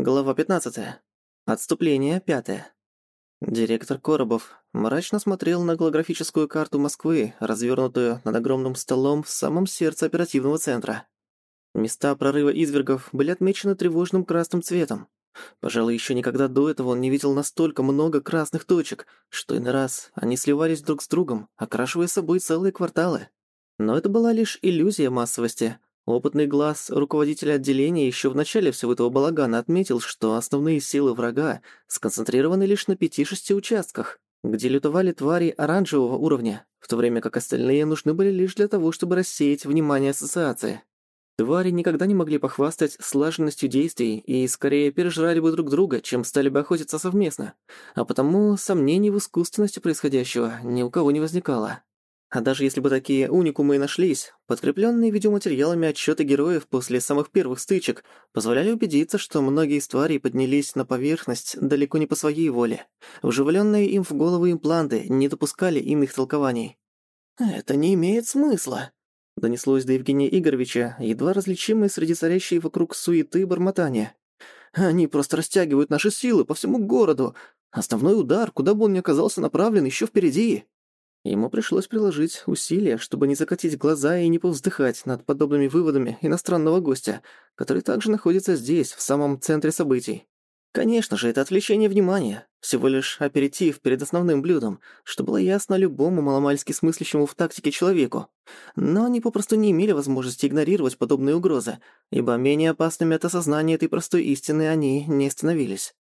Глава 15. Отступление 5. Директор Коробов мрачно смотрел на голографическую карту Москвы, развернутую над огромным столом в самом сердце оперативного центра. Места прорыва извергов были отмечены тревожным красным цветом. Пожалуй, еще никогда до этого он не видел настолько много красных точек, что иной раз они сливались друг с другом, окрашивая собой целые кварталы. Но это была лишь иллюзия массовости — Опытный глаз руководителя отделения еще в начале всего этого балагана отметил, что основные силы врага сконцентрированы лишь на пяти-шести участках, где лютовали твари оранжевого уровня, в то время как остальные нужны были лишь для того, чтобы рассеять внимание ассоциации. Твари никогда не могли похвастать слаженностью действий и скорее пережрали бы друг друга, чем стали бы охотиться совместно, а потому сомнений в искусственности происходящего ни у кого не возникало. А даже если бы такие уникумы и нашлись, подкрепленные видеоматериалами отчеты героев после самых первых стычек позволяли убедиться, что многие из тварей поднялись на поверхность далеко не по своей воле. Вживленные им в голову импланты не допускали иных толкований. «Это не имеет смысла», — донеслось до Евгения Игоревича, едва различимое среди царящей вокруг суеты бормотания. «Они просто растягивают наши силы по всему городу. Основной удар, куда бы он ни оказался направлен, еще впереди». Ему пришлось приложить усилия, чтобы не закатить глаза и не повздыхать над подобными выводами иностранного гостя, который также находится здесь, в самом центре событий. Конечно же, это отвлечение внимания, всего лишь аперитив перед основным блюдом, что было ясно любому маломальски смыслящему в тактике человеку. Но они попросту не имели возможности игнорировать подобные угрозы, ибо менее опасными от осознания этой простой истины они не становились.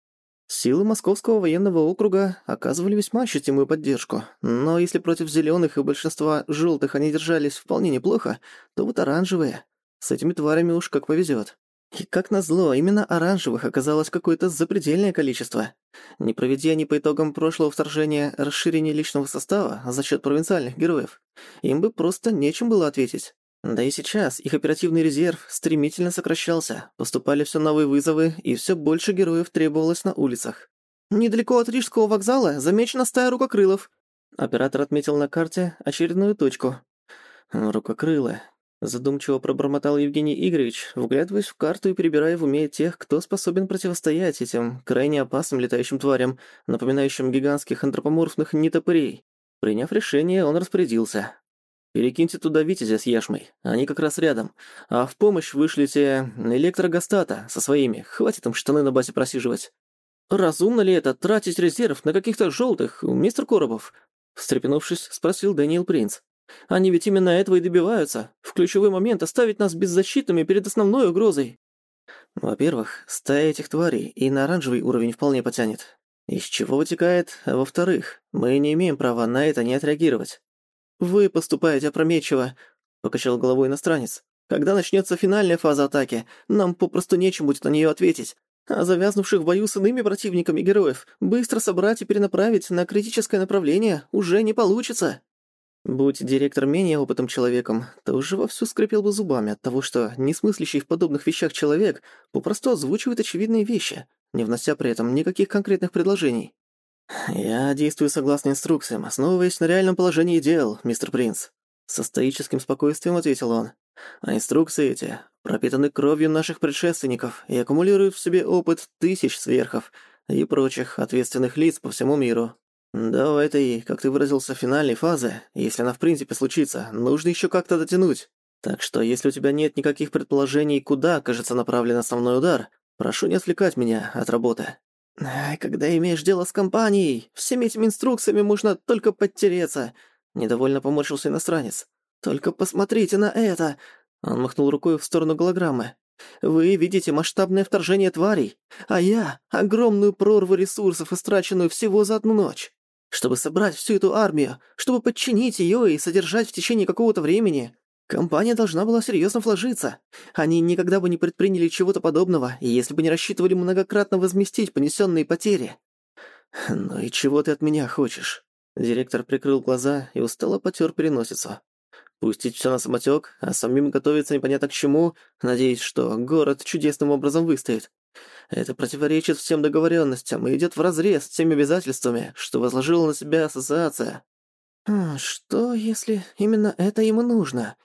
Силы Московского военного округа оказывали весьма ощутимую поддержку, но если против зеленых и большинства желтых они держались вполне неплохо, то вот оранжевые... С этими тварями уж как повезет. И как назло, именно оранжевых оказалось какое-то запредельное количество. Не проведя они по итогам прошлого вторжения расширение личного состава за счет провинциальных героев, им бы просто нечем было ответить. Да и сейчас их оперативный резерв стремительно сокращался, поступали все новые вызовы, и все больше героев требовалось на улицах. «Недалеко от Рижского вокзала замечена стая рукокрылов», Оператор отметил на карте очередную точку. «Рукокрылы», — задумчиво пробормотал Евгений Игоревич, вглядываясь в карту и перебирая в уме тех, кто способен противостоять этим крайне опасным летающим тварям, напоминающим гигантских антропоморфных нетопырей. Приняв решение, он распорядился. Перекиньте туда Витязя с Яшмой, они как раз рядом. А в помощь вышлите электрогастата со своими, хватит им штаны на базе просиживать. Разумно ли это тратить резерв на каких-то желтых, мистер Коробов? Встрепенувшись, спросил Дэниел Принц. Они ведь именно этого и добиваются, в ключевой момент оставить нас беззащитными перед основной угрозой. Во-первых, стая этих тварей и на оранжевый уровень вполне потянет. Из чего вытекает, во-вторых, мы не имеем права на это не отреагировать. «Вы поступаете опрометчиво», — покачал головой иностранец. «Когда начнется финальная фаза атаки, нам попросту нечем будет на нее ответить. А завязнувших в бою с иными противниками героев быстро собрать и перенаправить на критическое направление уже не получится». Будь директор менее опытным человеком, то уже вовсю скрипел бы зубами от того, что несмыслящий в подобных вещах человек попросту озвучивает очевидные вещи, не внося при этом никаких конкретных предложений. «Я действую согласно инструкциям, основываясь на реальном положении дел, мистер Принц», — со стоическим спокойствием ответил он. «А инструкции эти пропитаны кровью наших предшественников и аккумулируют в себе опыт тысяч сверхов и прочих ответственных лиц по всему миру. До этой, как ты выразился, финальной фазы, если она в принципе случится, нужно еще как-то дотянуть. Так что если у тебя нет никаких предположений, куда окажется направлен основной удар, прошу не отвлекать меня от работы». «Когда имеешь дело с компанией, всеми этими инструкциями можно только подтереться», — недовольно поморщился иностранец. «Только посмотрите на это!» Он махнул рукой в сторону голограммы. «Вы видите масштабное вторжение тварей, а я — огромную прорву ресурсов, истраченную всего за одну ночь. Чтобы собрать всю эту армию, чтобы подчинить ее и содержать в течение какого-то времени, Компания должна была серьезно вложиться. Они никогда бы не предприняли чего-то подобного, если бы не рассчитывали многократно возместить понесенные потери. «Ну и чего ты от меня хочешь?» Директор прикрыл глаза и устало потер переносицу. Пустить все на самотек, а самим готовиться непонятно к чему, надеясь, что город чудесным образом выстоит. Это противоречит всем договоренностям и идет вразрез с теми обязательствами, что возложила на себя ассоциация. «А «Что, если именно это ему нужно?»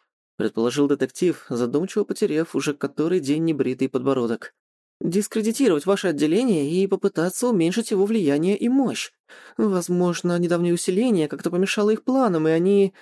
Предположил детектив, задумчиво потеряв уже который день небритый подбородок. дискредитировать ваше отделение и попытаться уменьшить его влияние и мощь. Возможно, недавнее усиление как-то помешало их планам, и они...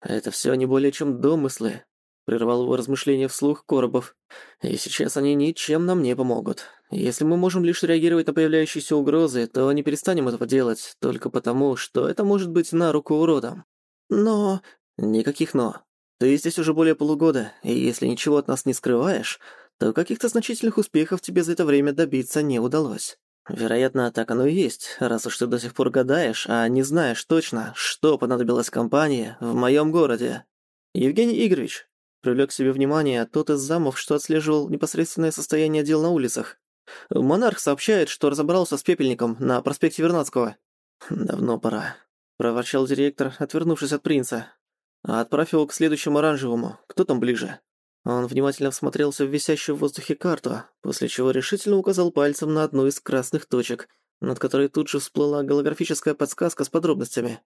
Это все не более чем домыслы, прервал его размышления вслух Коробов. И сейчас они ничем нам не помогут. Если мы можем лишь реагировать на появляющиеся угрозы, то не перестанем этого делать, только потому, что это может быть на руку уродам. Но... Никаких «но». Ты здесь уже более полугода, и если ничего от нас не скрываешь, то каких-то значительных успехов тебе за это время добиться не удалось. Вероятно, так оно и есть, раз уж ты до сих пор гадаешь, а не знаешь точно, что понадобилось компании в моем городе. Евгений Игоревич, привлек к себе внимание тот из замов, что отслеживал непосредственное состояние дел на улицах. Монарх сообщает, что разобрался с пепельником на проспекте Вернадского. Давно пора, проворчал директор, отвернувшись от принца. Отправь его к следующему оранжевому. Кто там ближе? Он внимательно всмотрелся в висящую в воздухе карту, после чего решительно указал пальцем на одну из красных точек, над которой тут же всплыла голографическая подсказка с подробностями.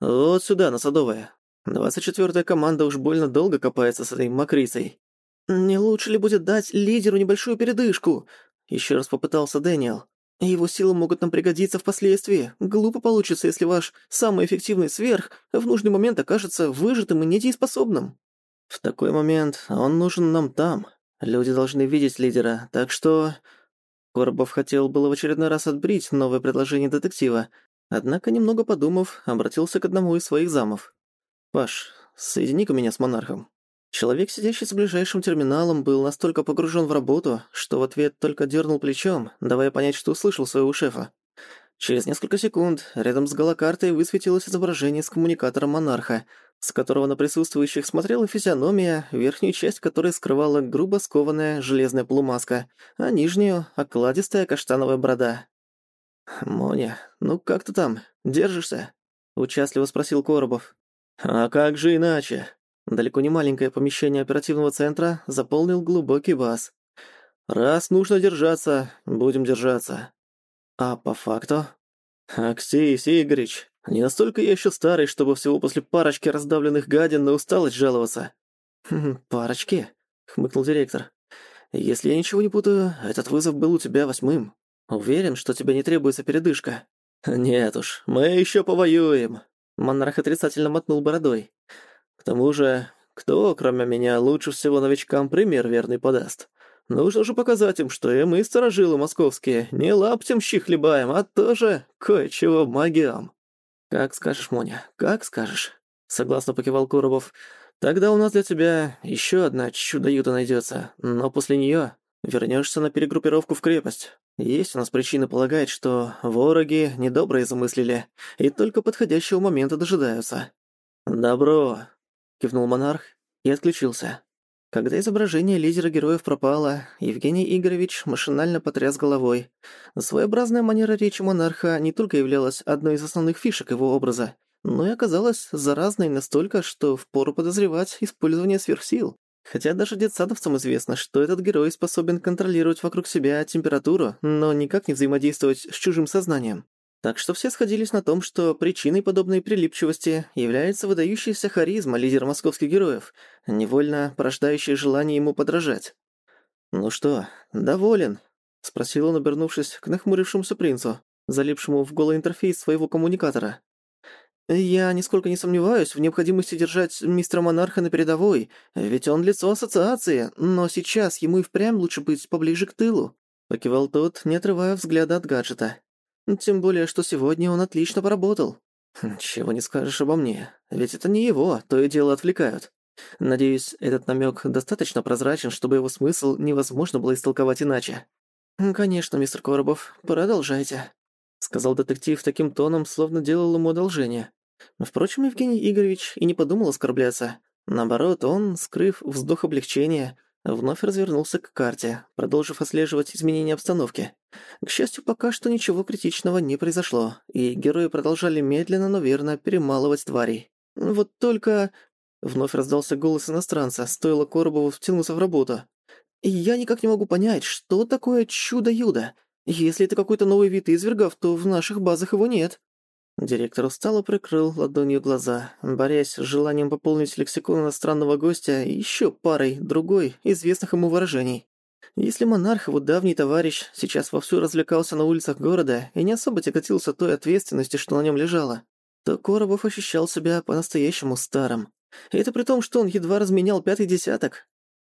«Вот сюда, на Садовое. Двадцать четвёртая команда уж больно долго копается с этой мокрицей». «Не лучше ли будет дать лидеру небольшую передышку?» Ещё раз попытался Дэниел. «Его силы могут нам пригодиться впоследствии. Глупо получится, если ваш самый эффективный сверх в нужный момент окажется выжатым и недееспособным». В такой момент он нужен нам там. Люди должны видеть лидера, так что... Коробов хотел было в очередной раз отбрить новое предложение детектива, однако, немного подумав, обратился к одному из своих замов. «Паш, соедини-ка меня с монархом». Человек, сидящий с ближайшим терминалом, был настолько погружен в работу, что в ответ только дернул плечом, давая понять, что услышал своего шефа. Через несколько секунд рядом с голокартой высветилось изображение с коммуникатором монарха, с которого на присутствующих смотрела физиономия, верхнюю часть которой скрывала грубо скованная железная полумаска, а нижнюю — окладистая каштановая борода. «Моня, ну как ты там? Держишься?» — участливо спросил Коробов. «А как же иначе?» Далеко не маленькое помещение оперативного центра заполнил глубокий бас. «Раз нужно держаться, будем держаться». «А по факту?» «Аксей Игоревич, не настолько я еще старый, чтобы всего после парочки раздавленных гадин на усталость жаловаться». «Хм, «Парочки?» — хмыкнул директор. «Если я ничего не путаю, этот вызов был у тебя восьмым. Уверен, что тебе не требуется передышка». «Нет уж, мы еще повоюем», — монарх отрицательно мотнул бородой. «К тому же, кто, кроме меня, лучше всего новичкам пример верный подаст? Нужно же показать им, что и мы, сторожилы московские, не лаптем щи хлебаем, а тоже кое-чего магиам». «Как скажешь, Моня, как скажешь», — согласно покивал Коробов. «Тогда у нас для тебя еще одна чудо-юта найдется, но после нее вернешься на перегруппировку в крепость. Есть у нас причины полагать, что вороги недобрые замыслили и только подходящего момента дожидаются». «Добро», — кивнул монарх и отключился. Когда изображение лидера героев пропало, Евгений Игоревич машинально потряс головой. Своеобразная манера речи монарха не только являлась одной из основных фишек его образа, но и оказалась заразной настолько, что впору подозревать использование сверхсил. Хотя даже детсадовцам известно, что этот герой способен контролировать вокруг себя температуру, но никак не взаимодействовать с чужим сознанием. Так что все сходились на том, что причиной подобной прилипчивости является выдающаяся харизма лидера московских героев, невольно порождающая желание ему подражать. «Ну что, доволен?» — спросил он, обернувшись к нахмурившемуся принцу, залипшему в голый интерфейс своего коммуникатора. «Я нисколько не сомневаюсь в необходимости держать мистера Монарха на передовой, ведь он лицо ассоциации, но сейчас ему и впрямь лучше быть поближе к тылу», — покивал тот, не отрывая взгляда от гаджета. Тем более, что сегодня он отлично поработал. Чего не скажешь обо мне, ведь это не его, то и дело отвлекают. Надеюсь, этот намек достаточно прозрачен, чтобы его смысл невозможно было истолковать иначе. «Конечно, мистер Коробов, продолжайте», — сказал детектив таким тоном, словно делал ему одолжение. Впрочем, Евгений Игоревич и не подумал оскорбляться. Наоборот, он, скрыв вздох облегчения, Вновь развернулся к карте, продолжив отслеживать изменения обстановки. К счастью, пока что ничего критичного не произошло, и герои продолжали медленно, но верно перемалывать тварей. Вот только... Вновь раздался голос иностранца, стоило Коробову втянуться в работу. «Я никак не могу понять, что такое чудо-юдо. Если это какой-то новый вид извергов, то в наших базах его нет». Директор устало прикрыл ладонью глаза, борясь с желанием пополнить лексикон иностранного гостя еще парой другой известных ему выражений. Если монарх, его давний товарищ, сейчас вовсю развлекался на улицах города и не особо тяготился той ответственности, что на нем лежало, то Коробов ощущал себя по-настоящему старым. И это при том, что он едва разменял пятый десяток.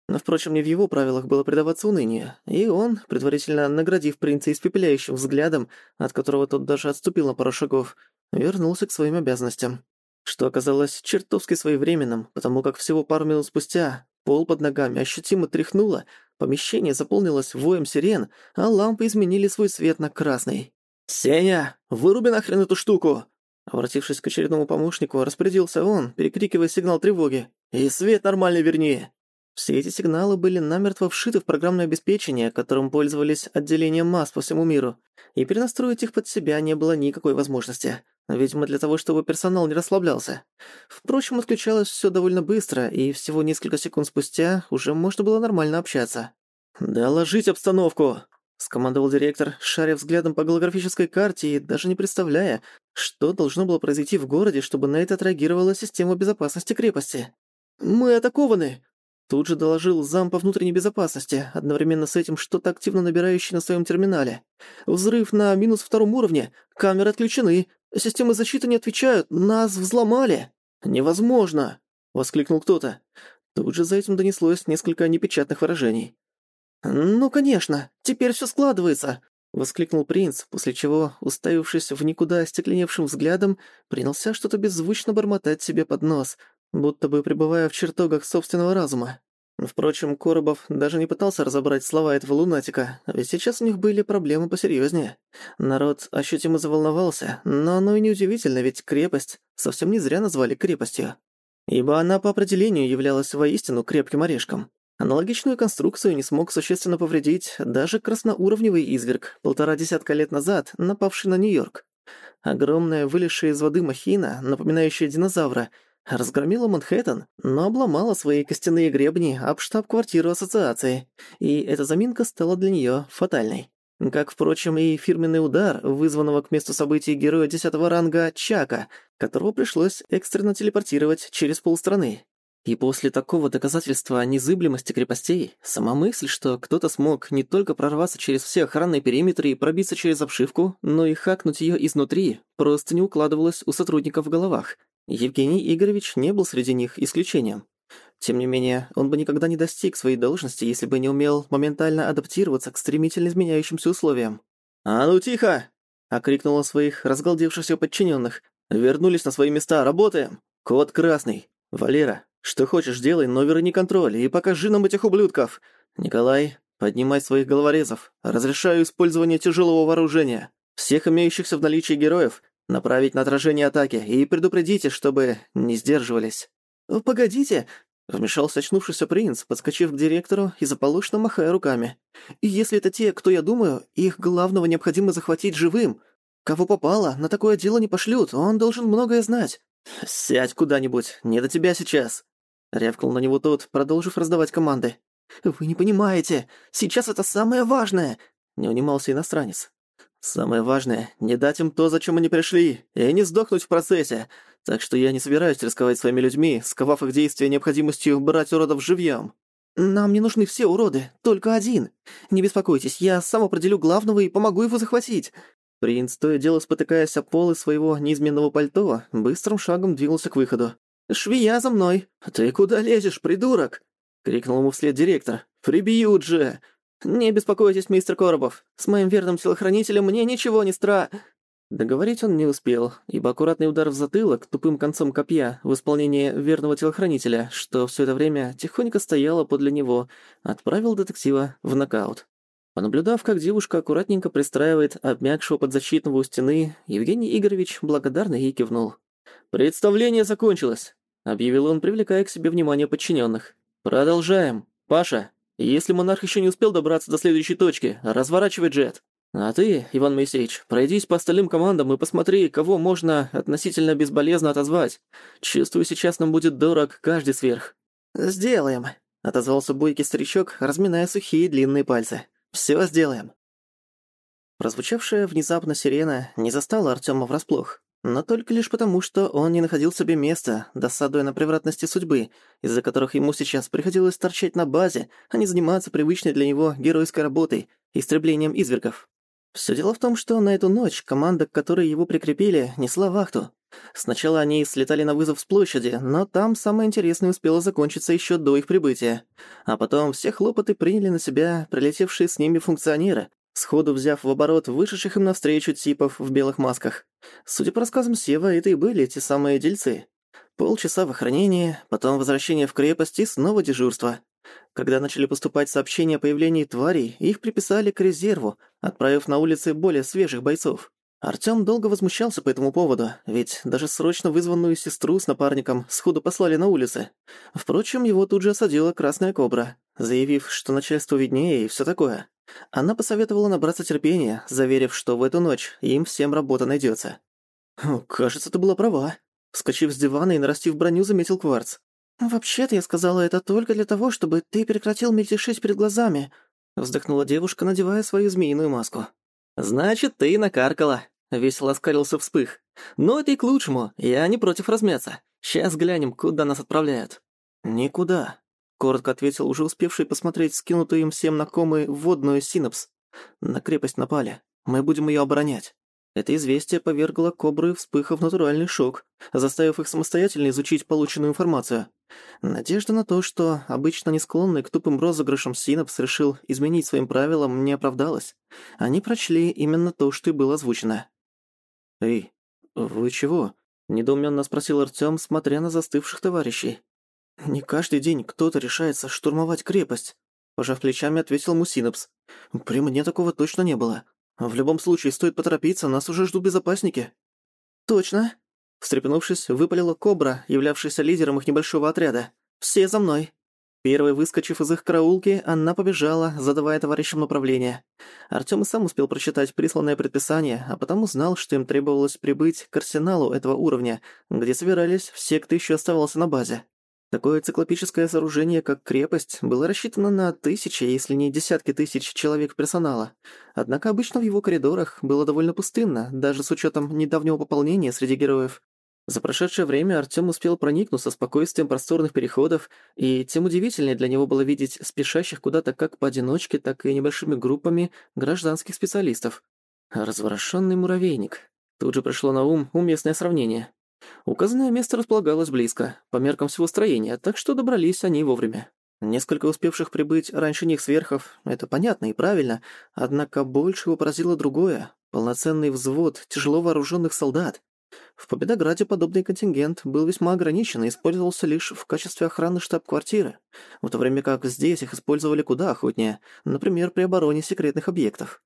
Но, впрочем, не в его правилах было предаваться унынию, и он, предварительно наградив принца испепеляющим взглядом, от которого тот даже отступил на пару шагов, вернулся к своим обязанностям. Что оказалось чертовски своевременным, потому как всего пару минут спустя пол под ногами ощутимо тряхнуло, помещение заполнилось воем сирен, а лампы изменили свой цвет на красный. «Сеня, выруби нахрен эту штуку!» Обратившись к очередному помощнику, распорядился он, перекрикивая сигнал тревоги. «И свет нормальный верни!» Все эти сигналы были намертво вшиты в программное обеспечение, которым пользовались отделения масс по всему миру, и перенастроить их под себя не было никакой возможности. Видимо, для того, чтобы персонал не расслаблялся. Впрочем, отключалось всё довольно быстро, и всего несколько секунд спустя уже можно было нормально общаться. «Доложить обстановку!» — скомандовал директор, шаря взглядом по голографической карте и даже не представляя, что должно было произойти в городе, чтобы на это отреагировала система безопасности крепости. «Мы атакованы!» Тут же доложил зам по внутренней безопасности, одновременно с этим что-то активно набирающий на своем терминале. «Взрыв на минус втором уровне, камеры отключены, системы защиты не отвечают, нас взломали!» «Невозможно!» — воскликнул кто-то. Тут же за этим донеслось несколько непечатных выражений. «Ну, конечно, теперь всё складывается!» — воскликнул принц, после чего, уставившись в никуда остекленевшим взглядом, принялся что-то беззвучно бормотать себе под нос, будто бы пребывая в чертогах собственного разума. Впрочем, Коробов даже не пытался разобрать слова этого лунатика, ведь сейчас у них были проблемы посерьезнее. Народ ощутимо заволновался, но оно и неудивительно, ведь крепость совсем не зря назвали крепостью. Ибо она по определению являлась воистину крепким орешком. Аналогичную конструкцию не смог существенно повредить даже красноуровневый изверг, полтора десятка лет назад напавший на Нью-Йорк. Огромная вылезшая из воды махина, напоминающая динозавра, разгромила Манхэттен, но обломала свои костяные гребни об штаб-квартиру ассоциации, и эта заминка стала для неё фатальной. Как, впрочем, и фирменный удар, вызванного к месту событий героя десятого ранга Чака, которого пришлось экстренно телепортировать через полстраны. И после такого доказательства незыблемости крепостей, сама мысль, что кто-то смог не только прорваться через все охранные периметры и пробиться через обшивку, но и хакнуть её изнутри, просто не укладывалась у сотрудников в головах. Евгений Игоревич не был среди них исключением. Тем не менее, он бы никогда не достиг своей должности, если бы не умел моментально адаптироваться к стремительно изменяющимся условиям. «А ну тихо!» — окрикнул своих разгалдевшихся подчиненных. «Вернулись на свои места, работаем! Код красный! Валера, что хочешь делай, но верни контроль и покажи нам этих ублюдков! Николай, поднимай своих головорезов! Разрешаю использование тяжелого вооружения! Всех имеющихся в наличии героев направить на отражение атаки и предупредите, чтобы не сдерживались». «Погодите!» — вмешался очнувшийся принц, подскочив к директору и заполошно махая руками. «Если это те, кто я думаю, их главного необходимо захватить живым. Кого попало, на такое дело не пошлют, он должен многое знать». «Сядь куда-нибудь, не до тебя сейчас!» — рявкнул на него тот, продолжив раздавать команды. «Вы не понимаете, сейчас это самое важное!» — не унимался иностранец. Самое важное — не дать им то, зачем они пришли, и не сдохнуть в процессе. Так что я не собираюсь рисковать своими людьми, сковав их действия необходимостью брать уродов живьем. Нам не нужны все уроды, только один. Не беспокойтесь, я сам определю главного и помогу его захватить. Принц, то и дело спотыкаясь о полы своего неизменного пальто, быстрым шагом двинулся к выходу. «Швея за мной!» «Ты куда лезешь, придурок?» — крикнул ему вслед директор. «Прибьют же!» «Не беспокойтесь, мистер Коробов. С моим верным телохранителем мне ничего не стра...» Договорить он не успел, ибо аккуратный удар в затылок тупым концом копья в исполнении верного телохранителя, что все это время тихонько стояло подле него, отправил детектива в нокаут. Понаблюдав, как девушка аккуратненько пристраивает обмякшего подзащитного у стены, Евгений Игоревич благодарно ей кивнул. «Представление закончилось», — объявил он, привлекая к себе внимание подчиненных. «Продолжаем. Паша, если монарх еще не успел добраться до следующей точки, разворачивай джет. А ты, Иван Моисеевич, пройдись по остальным командам и посмотри, кого можно относительно безболезненно отозвать. Чувствую, сейчас нам будет дорог каждый сверх». «Сделаем», — отозвался бойкий старичок, разминая сухие длинные пальцы. «Всё сделаем». Прозвучавшая внезапно сирена не застала Артёма врасплох. Но только лишь потому, что он не находил себе места, досадуя на превратности судьбы, из-за которых ему сейчас приходилось торчать на базе, а не заниматься привычной для него геройской работой — истреблением извергов. Всё дело в том, что на эту ночь команда, к которой его прикрепили, несла вахту. Сначала они слетали на вызов с площади, но там самое интересное успело закончиться ещё до их прибытия. А потом все хлопоты приняли на себя прилетевшие с ними функционеры, сходу взяв в оборот вышедших им навстречу типов в белых масках. Судя по рассказам Сева, это и были те самые дельцы. Полчаса в охранении, потом возвращение в крепость и снова дежурство. Когда начали поступать сообщения о появлении тварей, их приписали к резерву, отправив на улицы более свежих бойцов. Артём долго возмущался по этому поводу, ведь даже срочно вызванную сестру с напарником сходу послали на улицы. Впрочем, его тут же осадила Красная Кобра, заявив, что начальство виднее и всё такое. Она посоветовала набраться терпения, заверив, что в эту ночь им всем работа найдётся. «Кажется, ты была права», — вскочив с дивана и нарастив броню, заметил Кварц. «Вообще-то я сказала это только для того, чтобы ты прекратил мельтешить перед глазами», — вздохнула девушка, надевая свою змеиную маску. «Значит, ты накаркала», Весело оскалился вспых. «Но это и к лучшему, я не против размяться. Сейчас глянем, куда нас отправляют». «Никуда», — коротко ответил уже успевший посмотреть скинутую им всем на комы водную синапс. «На крепость напали. Мы будем ее оборонять». Это известие повергло Кобры вспыхав натуральный шок, заставив их самостоятельно изучить полученную информацию. Надежда на то, что обычно не склонный к тупым розыгрышам Синапс решил изменить своим правилам, не оправдалась. Они прочли именно то, что и было озвучено. «Эй, вы чего?» – недоуменно спросил Артём, смотря на застывших товарищей. «Не каждый день кто-то решается штурмовать крепость», – пожав плечами, ответил Мусинопс. «При мне такого точно не было. В любом случае, стоит поторопиться, нас уже ждут безопасники». «Точно», – встрепенувшись, выпалила Кобра, являвшаяся лидером их небольшого отряда. «Все за мной». Первой выскочив из их караулки, она побежала, задавая товарищам направление. Артём и сам успел прочитать присланное предписание, а потому знал, что им требовалось прибыть к арсеналу этого уровня, где собирались все, кто ещё оставался на базе. Такое циклопическое сооружение, как крепость, было рассчитано на тысячи, если не десятки тысяч человек персонала. Однако обычно в его коридорах было довольно пустынно, даже с учётом недавнего пополнения среди героев. За прошедшее время Артём успел проникнуться спокойствием просторных переходов, и тем удивительнее для него было видеть спешащих куда-то как поодиночке, так и небольшими группами гражданских специалистов. Разворошенный муравейник. Тут же пришло на ум уместное сравнение. Указанное место располагалось близко, по меркам всего строения, так что добрались они вовремя. Несколько успевших прибыть раньше них сверхов — это понятно и правильно, однако больше его поразило другое — полноценный взвод тяжело вооруженных солдат, в Победограде подобный контингент был весьма ограничен и использовался лишь в качестве охраны штаб-квартиры, в то время как здесь их использовали куда охотнее, например, при обороне секретных объектов.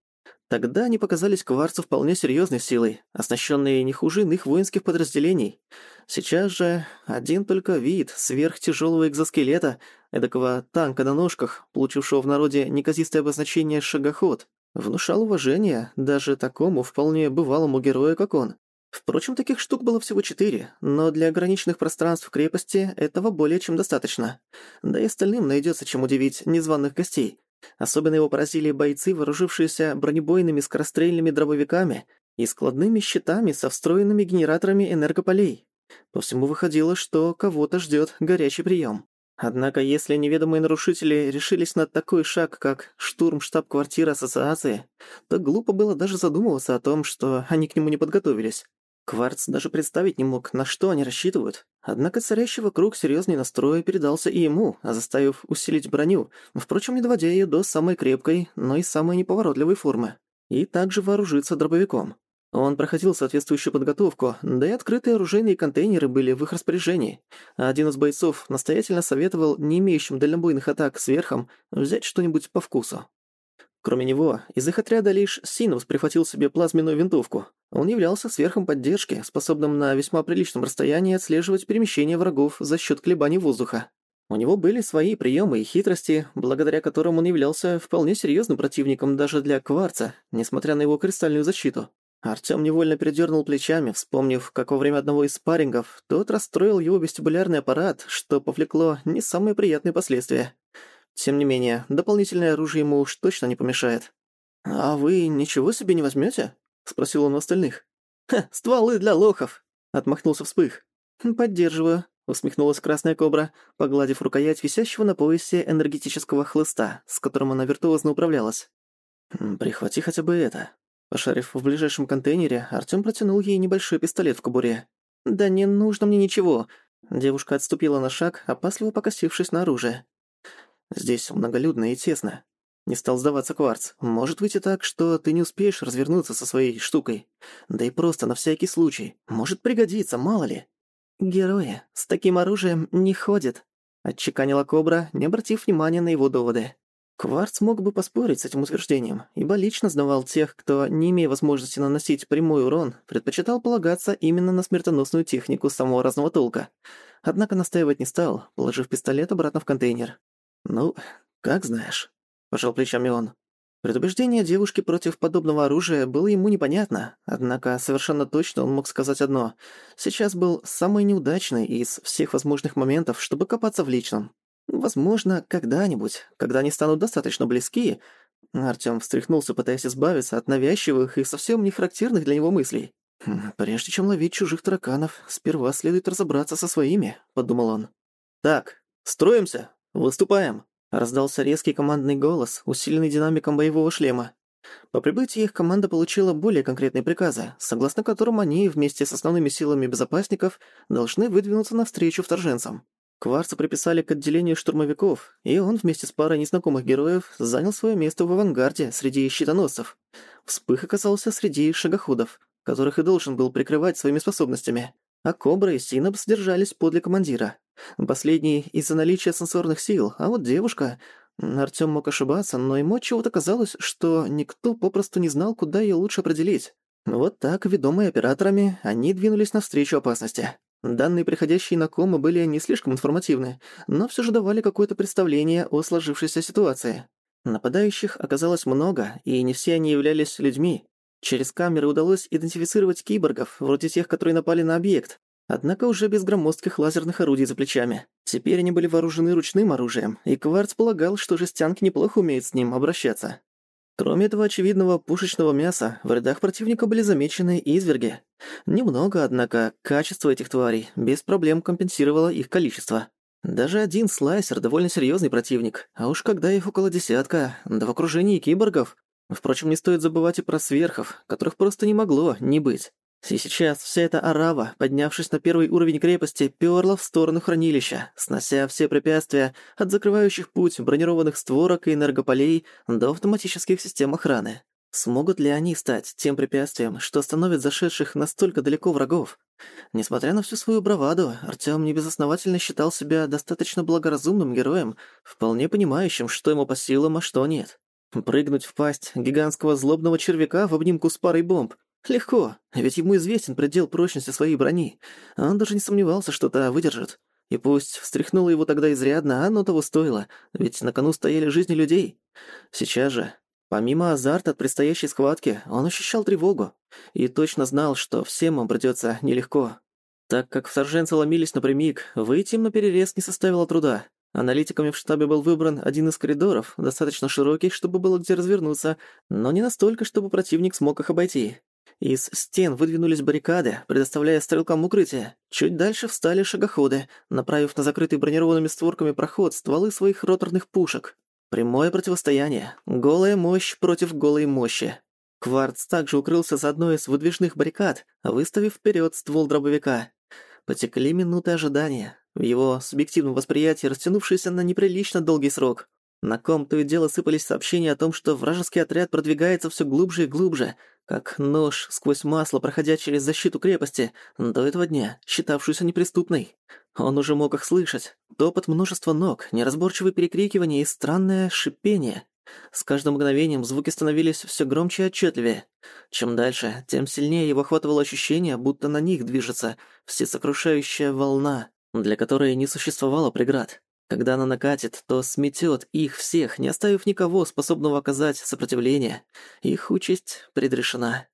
Тогда они показались кварцу вполне серьезной силой, оснащенные не хуже иных воинских подразделений. Сейчас же один только вид сверхтяжелого экзоскелета, эдакого танка на ножках, получившего в народе неказистое обозначение «шагоход», внушал уважение даже такому вполне бывалому герою, как он. Впрочем, таких штук было всего четыре, но для ограниченных пространств крепости этого более чем достаточно. Да и остальным найдется чем удивить незваных гостей. Особенно его поразили бойцы, вооружившиеся бронебойными скорострельными дробовиками и складными щитами со встроенными генераторами энергополей. По всему выходило, что кого-то ждет горячий прием. Однако, если неведомые нарушители решились на такой шаг, как штурм штаб-квартиры ассоциации, то глупо было даже задумываться о том, что они к нему не подготовились. Кварц даже представить не мог, на что они рассчитывают. Однако царящий вокруг серьезный настрой передался и ему, заставив усилить броню, впрочем, не доводя ее до самой крепкой, но и самой неповоротливой формы. И также вооружиться дробовиком. Он проходил соответствующую подготовку, да и открытые оружейные контейнеры были в их распоряжении. Один из бойцов настоятельно советовал не имеющим дальнобойных атак сверхом взять что-нибудь по вкусу. Кроме него, из их отряда лишь Синус прихватил себе плазменную винтовку. Он являлся сверхом поддержки, способным на весьма приличном расстоянии отслеживать перемещение врагов за счет колебаний воздуха. У него были свои приемы и хитрости, благодаря которым он являлся вполне серьезным противником даже для Кварца, несмотря на его кристальную защиту. Артём невольно передернул плечами, вспомнив, как во время одного из спаррингов тот расстроил его вестибулярный аппарат, что повлекло не самые приятные последствия. Тем не менее, дополнительное оружие ему уж точно не помешает. «А вы ничего себе не возьмете? спросил он у остальных. «Ха, стволы для лохов!» — отмахнулся вспых. «Поддерживаю», — усмехнулась Красная Кобра, погладив рукоять висящего на поясе энергетического хлыста, с которым она виртуозно управлялась. «Прихвати хотя бы это». Пошарив в ближайшем контейнере, Артём протянул ей небольшой пистолет в кобуре. «Да не нужно мне ничего». Девушка отступила на шаг, опасливо покосившись на оружие. «Здесь многолюдно и тесно. Не стал сдаваться Кварц. Может выйти так, что ты не успеешь развернуться со своей штукой. Да и просто на всякий случай. Может пригодиться, мало ли. Герои с таким оружием не ходят. Отчеканила Кобра, не обратив внимания на его доводы. Кварц мог бы поспорить с этим утверждением, ибо лично знавал тех, кто, не имея возможности наносить прямой урон, предпочитал полагаться именно на смертоносную технику самого разного толка. Однако настаивать не стал, положив пистолет обратно в контейнер. «Ну, как знаешь». — пожал плечами он. Предубеждение девушки против подобного оружия было ему непонятно, однако совершенно точно он мог сказать одно. Сейчас был самый неудачный из всех возможных моментов, чтобы копаться в личном. Возможно, когда-нибудь, когда они станут достаточно близки, Артём встряхнулся, пытаясь избавиться от навязчивых и совсем не характерных для него мыслей. «Хм, «Прежде чем ловить чужих тараканов, сперва следует разобраться со своими», — подумал он. «Так, строимся, выступаем». Раздался резкий командный голос, усиленный динамиком боевого шлема. По прибытии их команда получила более конкретные приказы, согласно которым они вместе с основными силами безопасников должны выдвинуться навстречу вторженцам. Кварца приписали к отделению штурмовиков, и он вместе с парой незнакомых героев занял свое место в авангарде среди щитоносцев. Вспых оказался среди шагоходов, которых и должен был прикрывать своими способностями. А Кобра и Синапс держались подле командира. Последний из-за наличия сенсорных сил, а вот девушка... Артём мог ошибаться, но ему чего-то казалось, что никто попросту не знал, куда её лучше определить. Вот так, ведомые операторами, они двинулись навстречу опасности. Данные, приходящие на кому, были не слишком информативны, но всё же давали какое-то представление о сложившейся ситуации. Нападающих оказалось много, и не все они являлись людьми. Через камеры удалось идентифицировать киборгов, вроде тех, которые напали на объект, Однако уже без громоздких лазерных орудий за плечами. Теперь они были вооружены ручным оружием, и Кварц полагал, что жестянки неплохо умеют с ним обращаться. Кроме этого очевидного пушечного мяса, в рядах противника были замечены изверги. Немного, однако, качество этих тварей без проблем компенсировало их количество. Даже один слайсер — довольно серьезный противник, а уж когда их около десятка, да в окружении киборгов. Впрочем, не стоит забывать и про сверхов, которых просто не могло не быть. И сейчас вся эта арава, поднявшись на первый уровень крепости, пёрла в сторону хранилища, снося все препятствия от закрывающих путь бронированных створок и энергополей до автоматических систем охраны. Смогут ли они стать тем препятствием, что остановит зашедших настолько далеко врагов? Несмотря на всю свою браваду, Артём небезосновательно считал себя достаточно благоразумным героем, вполне понимающим, что ему по силам, а что нет. Прыгнуть в пасть гигантского злобного червяка в обнимку с парой бомб Легко, ведь ему известен предел прочности своей брони. Он даже не сомневался, что та выдержит. И пусть встряхнуло его тогда изрядно, оно того стоило, ведь на кону стояли жизни людей. Сейчас же, помимо азарта от предстоящей схватки, он ощущал тревогу и точно знал, что всем им придётся нелегко. Так как вторженцы ломились напрямик, выйти им на перерез не составило труда. Аналитиками в штабе был выбран один из коридоров, достаточно широкий, чтобы было где развернуться, но не настолько, чтобы противник смог их обойти. Из стен выдвинулись баррикады, предоставляя стрелкам укрытие. Чуть дальше встали шагоходы, направив на закрытый бронированными створками проход стволы своих роторных пушек. Прямое противостояние. Голая мощь против голой мощи. Кварц также укрылся за одной из выдвижных баррикад, выставив вперед ствол дробовика. Потекли минуты ожидания, в его субъективном восприятии растянувшиеся на неприлично долгий срок. На ком то и дело сыпались сообщения о том, что вражеский отряд продвигается все глубже и глубже, как нож сквозь масло, проходя через защиту крепости, до этого дня, считавшуюся неприступной. Он уже мог их слышать. Топот множества ног, неразборчивые перекрикивания и странное шипение. С каждым мгновением звуки становились все громче и отчетливее. Чем дальше, тем сильнее его охватывало ощущение, будто на них движется всесокрушающая волна, для которой не существовало преград. Когда она накатит, то сметет их всех, не оставив никого, способного оказать сопротивление. Их участь предрешена.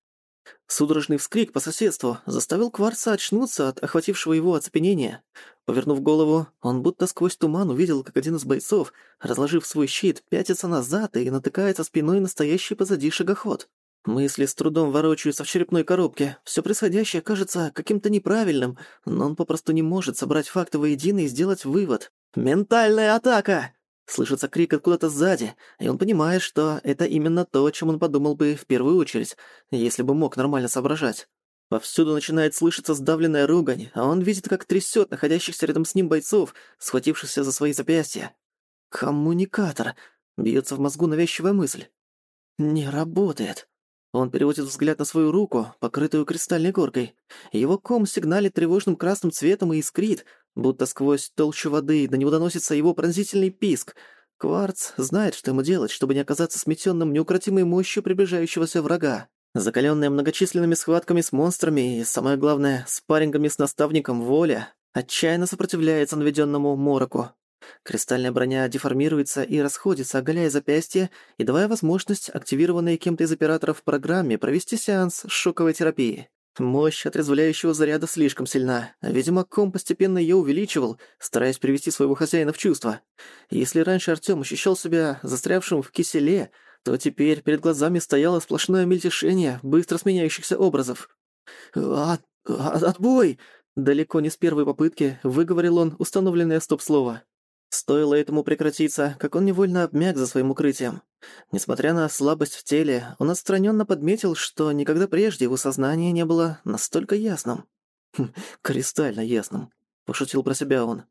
Судорожный вскрик по соседству заставил Кварца очнуться от охватившего его оцепенения. Повернув голову, он будто сквозь туман увидел, как один из бойцов, разложив свой щит, пятится назад и натыкается спиной на стоящий позади шагоход. Мысли с трудом ворочаются в черепной коробке. Все происходящее кажется каким-то неправильным, но он попросту не может собрать факты воедино и сделать вывод. «Ментальная атака!» Слышится крик откуда-то сзади, и он понимает, что это именно то, о чем он подумал бы в первую очередь, если бы мог нормально соображать. Повсюду начинает слышаться сдавленная ругань, а он видит, как трясет находящихся рядом с ним бойцов, схватившихся за свои запястья. «Коммуникатор!» — бьется в мозгу навязчивая мысль. «Не работает!» Он переводит взгляд на свою руку, покрытую кристальной горкой. Его ком сигналит тревожным красным цветом и искрит, будто сквозь толщу воды до него доносится его пронзительный писк. Кварц знает, что ему делать, чтобы не оказаться сметенным неукротимой мощью приближающегося врага. Закаленная многочисленными схватками с монстрами и, самое главное, спаррингами с наставником воля, отчаянно сопротивляется наведенному мороку. Кристальная броня деформируется и расходится, оголяя запястье и давая возможность активированной кем-то из операторов программе провести сеанс шоковой терапии. Мощь отрезвляющего заряда слишком сильна. Видимо, ком постепенно ее увеличивал, стараясь привести своего хозяина в чувство. Если раньше Артём ощущал себя застрявшим в киселе, то теперь перед глазами стояло сплошное мельтешение быстро сменяющихся образов. «От... от... отбой!» Далеко не с первой попытки выговорил он установленное стоп-слово. Стоило этому прекратиться, как он невольно обмяк за своим укрытием. Несмотря на слабость в теле, он отстраненно подметил, что никогда прежде его сознание не было настолько ясным. Хм, кристально ясным. Пошутил про себя он.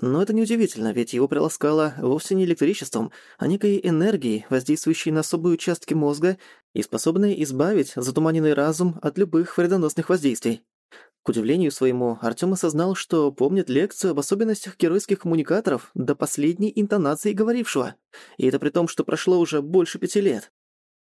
Но это неудивительно, ведь его приласкало вовсе не электричеством, а некой энергией, воздействующей на особые участки мозга и способной избавить затуманенный разум от любых вредоносных воздействий. К удивлению своему, Артём осознал, что помнит лекцию об особенностях геройских коммуникаторов до последней интонации говорившего, и это при том, что прошло уже больше пяти лет.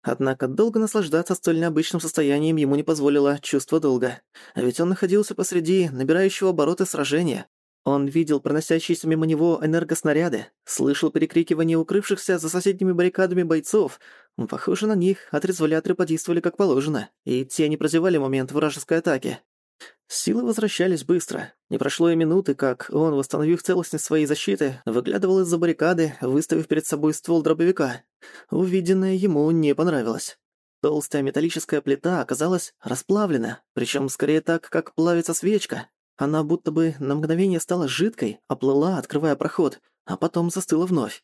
Однако долго наслаждаться столь необычным состоянием ему не позволило чувство долга, ведь он находился посреди набирающего обороты сражения. Он видел проносящиеся мимо него энергоснаряды, слышал перекрикивание укрывшихся за соседними баррикадами бойцов. Похоже, на них отрезвляторы подействовали как положено, и те не прозевали момент вражеской атаки. Силы возвращались быстро. Не прошло и минуты, как он, восстановив целостность своей защиты, выглядывал из-за баррикады, выставив перед собой ствол дробовика. Увиденное ему не понравилось. Толстая металлическая плита оказалась расплавлена, причем скорее так, как плавится свечка. Она будто бы на мгновение стала жидкой, оплыла, открывая проход, а потом застыла вновь.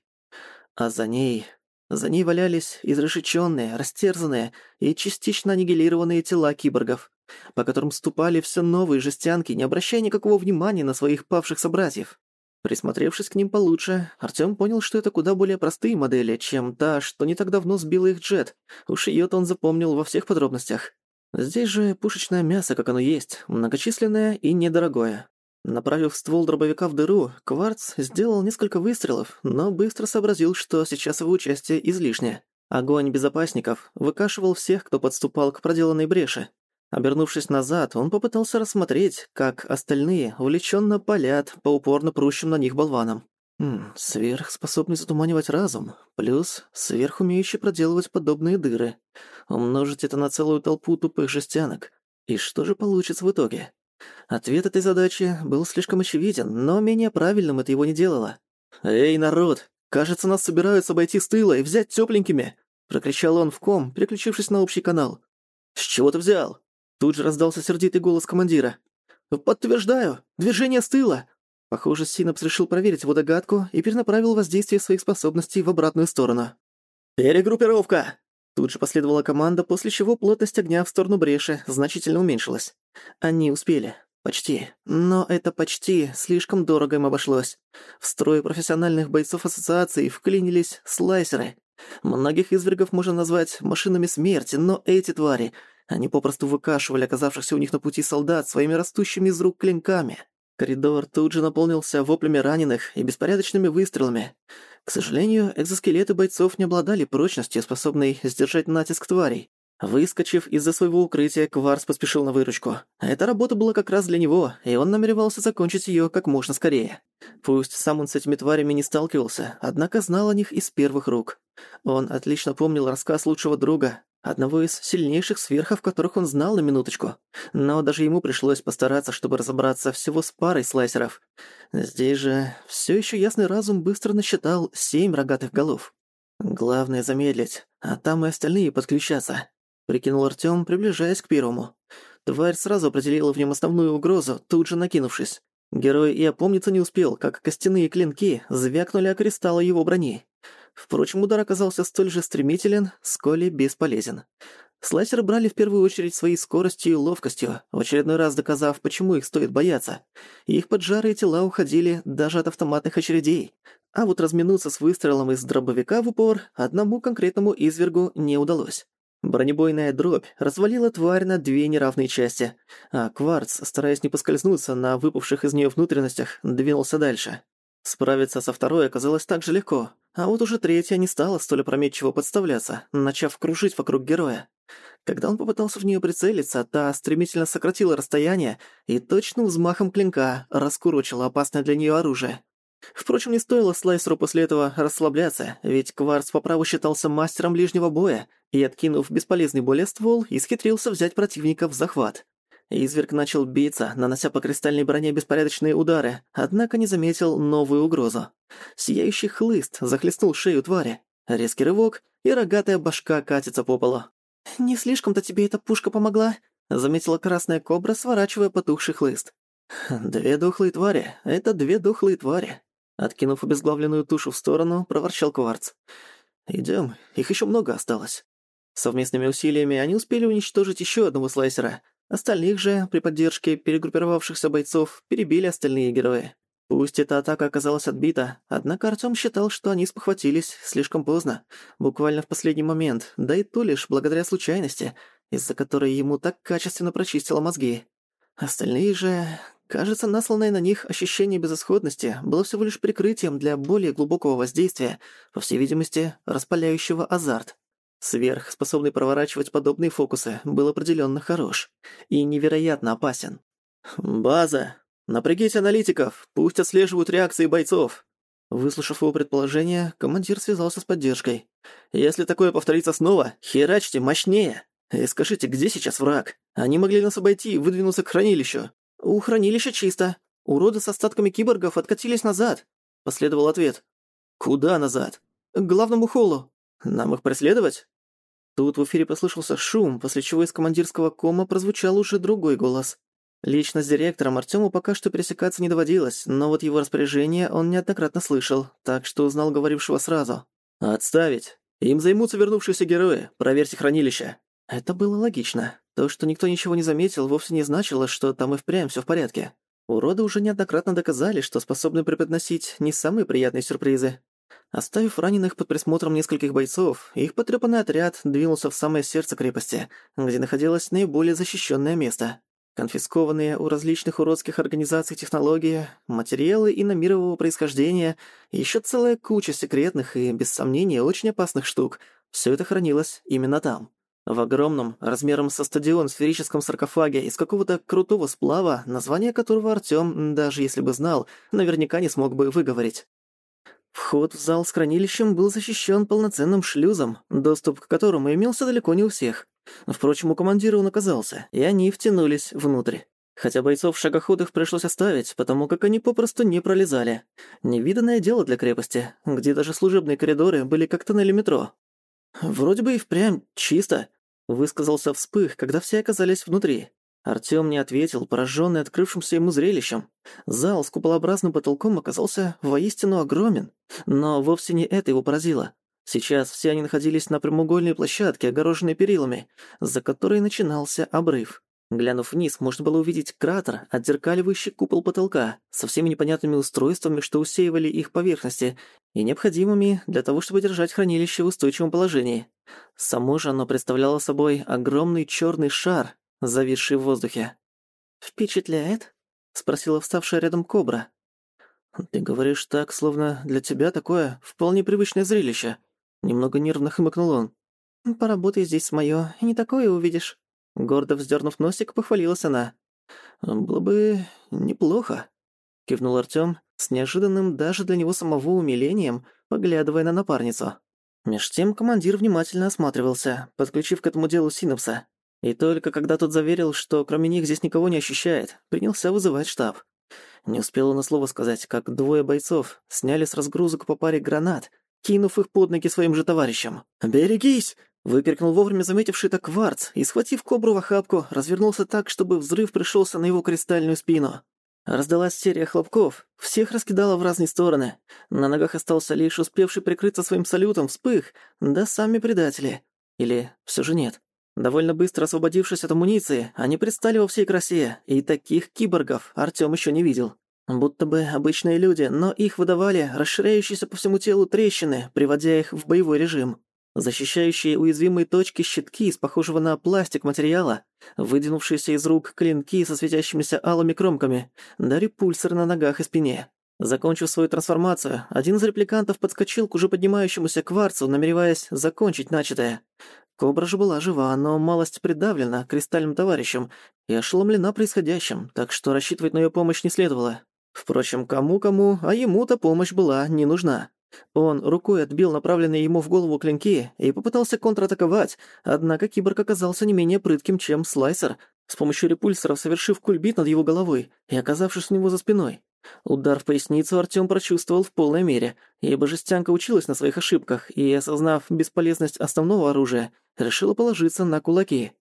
А за ней за ней валялись изрешеченные, растерзанные и частично аннигилированные тела киборгов, по которым ступали все новые жестянки, не обращая никакого внимания на своих павших собратьев. Присмотревшись к ним получше, Артём понял, что это куда более простые модели, чем та, что не так давно сбила их джет. Уж её-то он запомнил во всех подробностях. Здесь же пушечное мясо, как оно есть, многочисленное и недорогое. Направив ствол дробовика в дыру, Кварц сделал несколько выстрелов, но быстро сообразил, что сейчас его участие излишне. Огонь безопасников выкашивал всех, кто подступал к проделанной бреши. Обернувшись назад, он попытался рассмотреть, как остальные увлеченно палят по упорно прущим на них болванам. Хм, сверхспособный затуманивать разум, плюс сверхумеющий проделывать подобные дыры. Умножить это на целую толпу тупых жестянок. И что же получится в итоге? Ответ этой задачи был слишком очевиден, но менее правильным это его не делало. «Эй, народ! Кажется, нас собираются обойти с тыла и взять тёпленькими!» Прокричал он в ком, переключившись на общий канал. «С чего ты взял?» Тут же раздался сердитый голос командира. «Подтверждаю! Движение с тыла!» Похоже, Синапс решил проверить его догадку и перенаправил воздействие своих способностей в обратную сторону. «Перегруппировка!» Тут же последовала команда, после чего плотность огня в сторону бреши значительно уменьшилась. Они успели. Почти. Но это почти слишком дорого им обошлось. В строй профессиональных бойцов ассоциации вклинились слайсеры. Многих извергов можно назвать машинами смерти, но эти твари... Они попросту выкашивали оказавшихся у них на пути солдат своими растущими из рук клинками. Коридор тут же наполнился воплями раненых и беспорядочными выстрелами. К сожалению, экзоскелеты бойцов не обладали прочностью, способной сдержать натиск тварей. Выскочив из-за своего укрытия, Кварс поспешил на выручку. Эта работа была как раз для него, и он намеревался закончить её как можно скорее. Пусть сам он с этими тварями не сталкивался, однако знал о них из первых рук. Он отлично помнил рассказ лучшего друга, одного из сильнейших сверхов, которых он знал на минуточку. Но даже ему пришлось постараться, чтобы разобраться всего с парой слайсеров. Здесь же всё ещё ясный разум быстро насчитал семь рогатых голов. Главное замедлить, а там и остальные подключаться. — прикинул Артём, приближаясь к первому. Тварь сразу определила в нем основную угрозу, тут же накинувшись. Герой и опомниться не успел, как костяные клинки звякнули о кристаллы его брони. Впрочем, удар оказался столь же стремителен, сколь и бесполезен. Слайсеры брали в первую очередь своей скоростью и ловкостью, в очередной раз доказав, почему их стоит бояться. Их поджарые тела уходили даже от автоматных очередей. А вот разминуться с выстрелом из дробовика в упор одному конкретному извергу не удалось. Бронебойная дробь развалила тварь на две неравные части, а кварц, стараясь не поскользнуться на выпавших из нее внутренностях, двинулся дальше. Справиться со второй оказалось так же легко, а вот уже третья не стала столь опрометчиво подставляться, начав кружить вокруг героя. Когда он попытался в нее прицелиться, та стремительно сократила расстояние и точным взмахом клинка раскурочила опасное для нее оружие. Впрочем, не стоило Слайсеру после этого расслабляться, ведь Кварц по праву считался мастером ближнего боя и, откинув бесполезный более ствол, исхитрился взять противника в захват. Изверг начал биться, нанося по кристальной броне беспорядочные удары, однако не заметил новую угрозу. Сияющий хлыст захлестнул шею твари. Резкий рывок, и рогатая башка катится по полу. «Не слишком-то тебе эта пушка помогла», — заметила красная кобра, сворачивая потухший хлыст. «Две дохлые твари — это две дохлые твари», Откинув обезглавленную тушу в сторону, проворчал Кварц. «Идём, их ещё много осталось». Совместными усилиями они успели уничтожить ещё одного слайсера. Остальных же, при поддержке перегруппировавшихся бойцов, перебили остальные герои. Пусть эта атака оказалась отбита, однако Артём считал, что они спохватились слишком поздно, буквально в последний момент, да и то лишь благодаря случайности, из-за которой ему так качественно прочистило мозги. Остальные же... Кажется, насланное на них ощущение безысходности было всего лишь прикрытием для более глубокого воздействия, по всей видимости, распаляющего азарт. Сверх, способный проворачивать подобные фокусы, был определенно хорош и невероятно опасен. «База! Напрягите аналитиков! Пусть отслеживают реакции бойцов!» Выслушав его предположение, командир связался с поддержкой. «Если такое повторится снова, херачьте мощнее! И скажите, где сейчас враг? Они могли нас обойти и выдвинуться к хранилищу. «У хранилища чисто. Уроды с остатками киборгов откатились назад», — последовал ответ. «Куда назад?» «К главному холлу. Нам их преследовать?» Тут в эфире послышался шум, после чего из командирского кома прозвучал уже другой голос. Лично с директором Артёму пока что пересекаться не доводилось, но вот его распоряжение он неоднократно слышал, так что узнал говорившего сразу. «Отставить! Им займутся вернувшиеся герои, проверьте хранилище!» Это было логично. То, что никто ничего не заметил, вовсе не значило, что там и впрямь всё в порядке. Уроды уже неоднократно доказали, что способны преподносить не самые приятные сюрпризы. Оставив раненых под присмотром нескольких бойцов, их потрёпанный отряд двинулся в самое сердце крепости, где находилось наиболее защищённое место. Конфискованные у различных уродских организаций технологии, материалы иномирового происхождения ещё целая куча секретных и, без сомнения, очень опасных штук — всё это хранилось именно там. В огромном, размером со стадион сферическом саркофаге из какого-то крутого сплава, название которого Артём, даже если бы знал, наверняка не смог бы выговорить. Вход в зал с хранилищем был защищен полноценным шлюзом, доступ к которому имелся далеко не у всех. Впрочем, у командира он оказался, и они втянулись внутрь. Хотя бойцов шагоходов пришлось оставить, потому как они попросту не пролезали. Невиданное дело для крепости, где даже служебные коридоры были как тоннели метро. Вроде бы и впрямь чисто, Высказался вспых, когда все оказались внутри. Артём не ответил, поражённый открывшимся ему зрелищем. Зал с куполообразным потолком оказался воистину огромен, но вовсе не это его поразило. Сейчас все они находились на прямоугольной площадке, огороженной перилами, за которой начинался обрыв. Глянув вниз, можно было увидеть кратер, отзеркаливающий купол потолка, со всеми непонятными устройствами, что усеивали их поверхности, и необходимыми для того, чтобы держать хранилище в устойчивом положении. Само же оно представляло собой огромный черный шар, зависший в воздухе. «Впечатляет?» — спросила вставшая рядом кобра. «Ты говоришь так, словно для тебя такое вполне привычное зрелище». Немного нервно хмыкнул он. «Поработай здесь с и не такое увидишь». Гордо вздернув носик, похвалилась она. «Было бы неплохо», — кивнул Артём, с неожиданным даже для него самого умилением, поглядывая на напарницу. Меж тем командир внимательно осматривался, подключив к этому делу синапса. И только когда тот заверил, что кроме них здесь никого не ощущает, принялся вызывать штаб. Не успел он и слова сказать, как двое бойцов сняли с разгрузок по паре гранат, кинув их под ноги своим же товарищам. «Берегись!» Выкрикнул вовремя заметивший это кварц и, схватив кобру в охапку, развернулся так, чтобы взрыв пришелся на его кристальную спину. Раздалась серия хлопков, всех раскидало в разные стороны. На ногах остался лишь успевший прикрыться своим салютом вспых, да сами предатели. Или все же нет. Довольно быстро освободившись от амуниции, они предстали во всей красе, и таких киборгов Артём еще не видел. Будто бы обычные люди, но их выдавали расширяющиеся по всему телу трещины, приводя их в боевой режим. Защищающие уязвимые точки щитки из похожего на пластик материала, выдвинувшиеся из рук клинки со светящимися алыми кромками, да репульсор на ногах и спине. Закончив свою трансформацию, один из репликантов подскочил к уже поднимающемуся кварцу, намереваясь закончить начатое. Кобра же была жива, но малость придавлена кристальным товарищем и ошеломлена происходящим, так что рассчитывать на её помощь не следовало. Впрочем, кому-кому, а ему-то помощь была не нужна. Он рукой отбил направленные ему в голову клинки и попытался контратаковать, однако киборг оказался не менее прытким, чем слайсер, с помощью репульсоров совершив кульбит над его головой и оказавшись у него за спиной. Удар в поясницу Артём прочувствовал в полной мере, ибо жестянка училась на своих ошибках и, осознав бесполезность основного оружия, решила положиться на кулаки.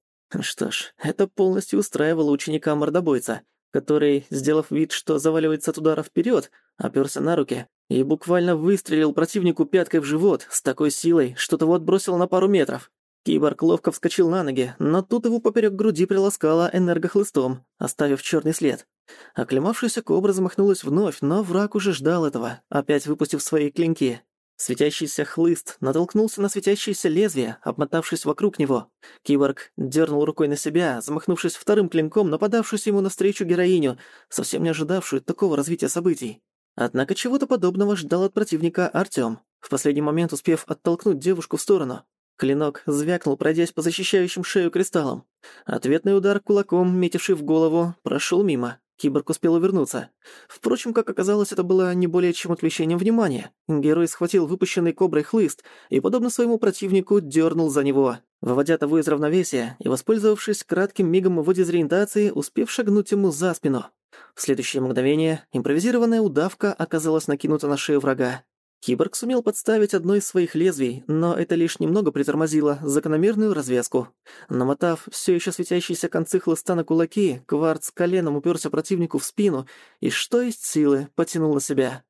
Что ж, это полностью устраивало ученика-мордобойца, который, сделав вид, что заваливается от удара вперед, оперся на руки и буквально выстрелил противнику пяткой в живот с такой силой, что того отбросило на пару метров. Киборг ловко вскочил на ноги, но тут его поперек груди приласкало энергохлыстом, оставив черный след. Оклемавшаяся кобра замахнулась вновь, но враг уже ждал этого, опять выпустив свои клинки. Светящийся хлыст натолкнулся на светящееся лезвие, обмотавшись вокруг него. Киборг дернул рукой на себя, замахнувшись вторым клинком, нападавшись ему навстречу героиню, совсем не ожидавшую такого развития событий. Однако чего-то подобного ждал от противника Артём, в последний момент успев оттолкнуть девушку в сторону. Клинок звякнул, пройдясь по защищающим шею кристаллам. Ответный удар кулаком, метивший в голову, прошел мимо. Киборг успел увернуться. Впрочем, как оказалось, это было не более чем отвлечением внимания. Герой схватил выпущенный коброй хлыст и, подобно своему противнику, дернул за него, выводя того из равновесия и, воспользовавшись кратким мигом его дезориентации, успев шагнуть ему за спину. В следующее мгновение импровизированная удавка оказалась накинута на шею врага. Киборг сумел подставить одно из своих лезвий, но это лишь немного притормозило закономерную развязку. Намотав все еще светящиеся концы хлыста на кулаки, Кварц коленом уперся противнику в спину и, что есть силы, потянул на себя.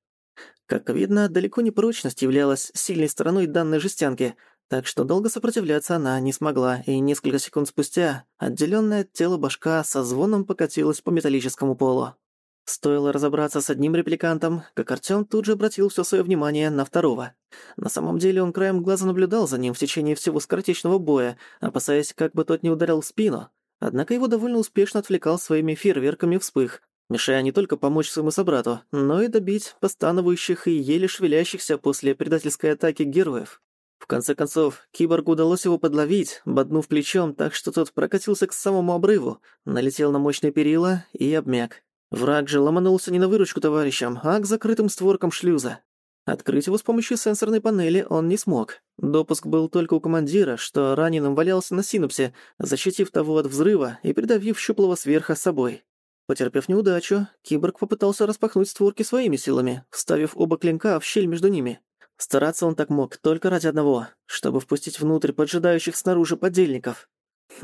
Как видно, далеко не прочность являлась сильной стороной данной жестянки, так что долго сопротивляться она не смогла, и несколько секунд спустя отделённая от тела башка со звоном покатилась по металлическому полу. Стоило разобраться с одним репликантом, как Артём тут же обратил всё своё внимание на второго. На самом деле он краем глаза наблюдал за ним в течение всего скоротечного боя, опасаясь, как бы тот не ударил в спину. Однако его довольно успешно отвлекал своими фейерверками вспых, мешая не только помочь своему собрату, но и добить постановающих и еле шевелящихся после предательской атаки героев. В конце концов, киборгу удалось его подловить, боднув плечом так, что тот прокатился к самому обрыву, налетел на мощные перила и обмяк. Враг же ломанулся не на выручку товарищам, а к закрытым створкам шлюза. Открыть его с помощью сенсорной панели он не смог. Допуск был только у командира, что раненым валялся на синапсе, защитив того от взрыва и придавив щуплого сверха собой. Потерпев неудачу, киборг попытался распахнуть створки своими силами, вставив оба клинка в щель между ними. Стараться он так мог только ради одного, чтобы впустить внутрь поджидающих снаружи подельников.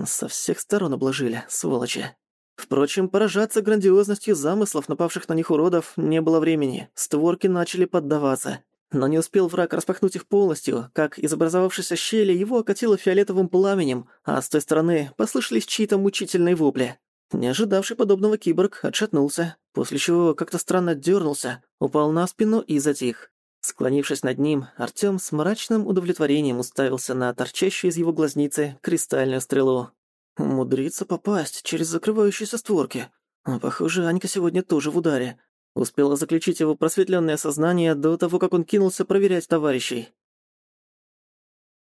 Со всех сторон обложили, сволочи. Впрочем, поражаться грандиозностью замыслов напавших на них уродов не было времени. Створки начали поддаваться. Но не успел враг распахнуть их полностью, как из образовавшейся щели его окатило фиолетовым пламенем, а с той стороны послышались чьи-то мучительные вопли. Не ожидавший подобного киборг отшатнулся, после чего как-то странно дернулся, упал на спину и затих. Склонившись над ним, Артём с мрачным удовлетворением уставился на торчащую из его глазницы кристальную стрелу. Умудриться попасть через закрывающиеся створки. А похоже, Анька сегодня тоже в ударе. Успела заключить его просветленное сознание до того, как он кинулся проверять товарищей.